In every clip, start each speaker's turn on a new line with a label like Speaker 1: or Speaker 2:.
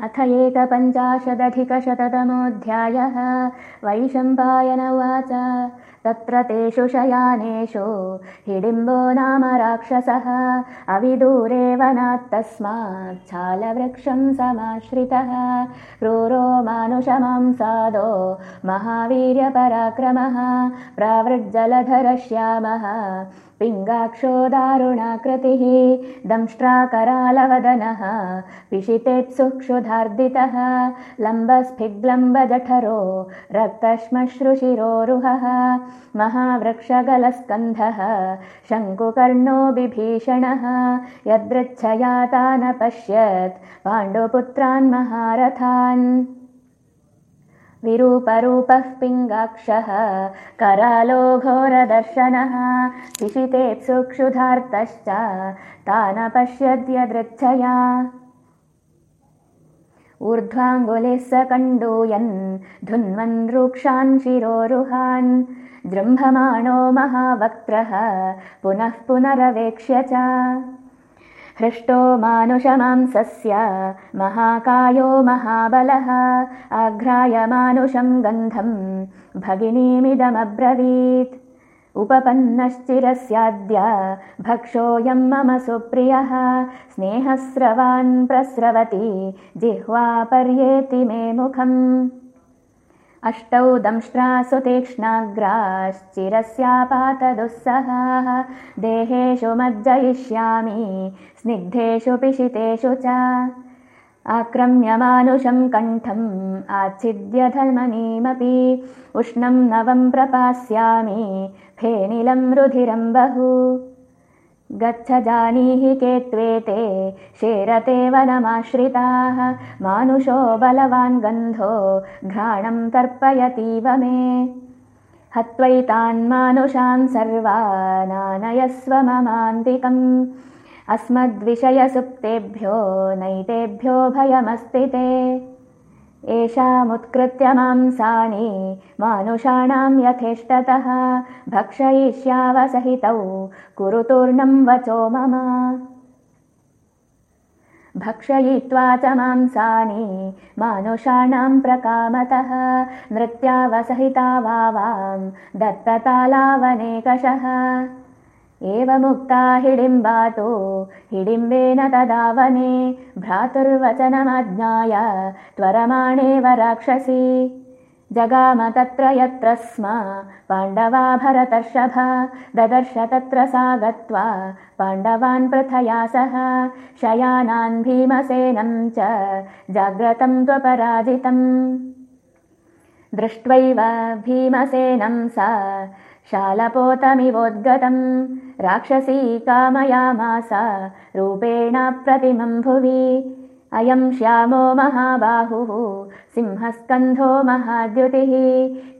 Speaker 1: अथ एकपञ्चाशदधिकशततमोऽध्यायः। वैशम्पायन उवाच। तत्र तेषु शयानेषु हिडिम्बो नाम राक्षसः। अविदूरे वनात्तस्माच्छालवृक्षं समाश्रितः। क्रूरो मानुषमांसादो महावीर्यपराक्रमः। प्रावृज्जलधरश्यामः पिङ्गाक्षो दारुणाकृतिः दंष्ट्राकरालवदनः पिशितेत्सुक्षुधार्दितः लम्बस्फिग्लम्बजठरो रक्तश्मश्रुशिरोरुहः महावृक्षगलस्कन्धः शङ्कुकर्णो बिभीषणः यदृच्छयातानपश्यत् पाण्डुपुत्रान् महारथान् विरूपरूपः पिङ्गाक्षः करालो घोरदर्शनः पिशितेत्सुक्षुधार्तश्च तानपश्यद्यदृच्छया ऊर्ध्वाङ्गुलिः स कण्डूयन् धुन्वन् रूक्षान् शिरोरुहान् जृम्भमाणो महावक्त्रः पुनः पुनरवेक्ष्य च हृष्टो मानुषमांसस्य महाकायो महाबलः आघ्राय मानुषं गन्धं भगिनीमिदमब्रवीत्। उपपन्नश्चिरस्याद्य भक्षोऽयं मम सुप्रियः स्नेहस्रवान् प्रस्रवति जिह्वा पर्येति मे मुखम् अष्टौ दंष्ट्रासु तीक्ष्णाग्राश्चिरस्यापातदुःसहाः देहेषु मज्जयिष्यामि स्निग्धेषु पिशितेषु च। आक्रम्यमानुषं कण्ठम् आच्छिद्यधमनीमपि उष्णं नवं प्रपास्यामि फेनिलं रुधिरं बहु गच्छ जानीहि के त्वेते शेरते वनमाश्रिताः। मानुषो बलवान् गन्धो घ्राणं तर्पयतीव मे। हत्वैतान् मानुषान् सर्वानानयस्व ममान्तिकम्। अस्मद्विषयसुप्तेभ्यो नैतेभ्यो भयमस्ति ते एषामुत्कृत्य मांसानि मानुषाणां यथेष्टतः भक्षयिष्यावसहितौ कुरुतूर्णं वचो मम। भक्षयित्वा च मांसानि मानुषाणां प्रकामतः नृत्यावसहिता वावां दत्ततालावनेकषः एवमुक्ता हिडिम्बातो हिडिम्बेन तदावने भ्रातुर्वचनमज्ञाय त्वरमाणेव राक्षसी। जगाम तत्र यत्र स्म पाण्डवा भरतर्षभ ददर्श तत्र सा गत्वा पाण्डवान् पृथया सह शयानान् भीमसेनं च जाग्रतं त्वपराजितम्। दृष्ट्वैव भीमसेनं सा शालपोतमिवोद्गतं। राक्षसी कामयामास रूपेण प्रतिमं भुवि। अयं श्यामो महाबाहुः सिंहस्कन्धो महाद्युतिः।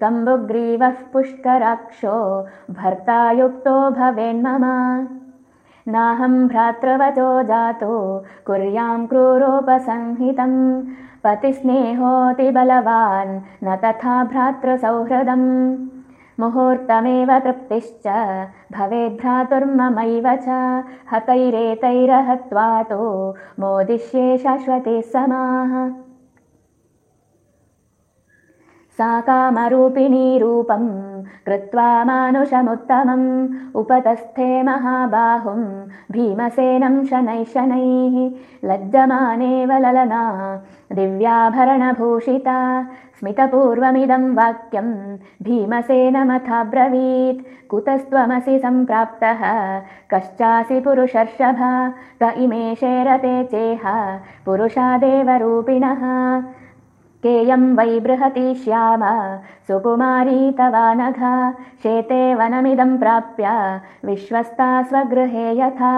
Speaker 1: कम्बुग्रीवः पुष्कराक्षो भर्तायुक्तो भवेन्मम। नाहं भ्रातृवचो जातो कुर्यां क्रूरोपसंहितं। पतिस्नेहोऽतिबलवान् न तथा भ्रातृसौहृदम् मुहूर्तमेव तृप्तिश्च। भवेद्भ्रातुर्ममैव च। हतैरेतैरहत्वा तु मोदिष्ये शाश्वते समाः सा कामरूपिणी रूपं कृत्वा मानुषमुत्तमम् उपतस्थे महाबाहुं भीमसेनं शनैः शनैः लज्जमानेव ललना दिव्याभरणभूषिता स्मितपूर्वमिदं वाक्यं भीमसेनमथाब्रवीत् कुतस्त्वमसि सम्प्राप्तः कश्चासि पुरुषर्षभ क इमे शेरते चेह पुरुषादेवरूपिणः केयं वै बृहती श्याम। सुकुमारी तवानघ शेते वनमिदं प्राप्य। विश्वस्ता स्वगृहे यथा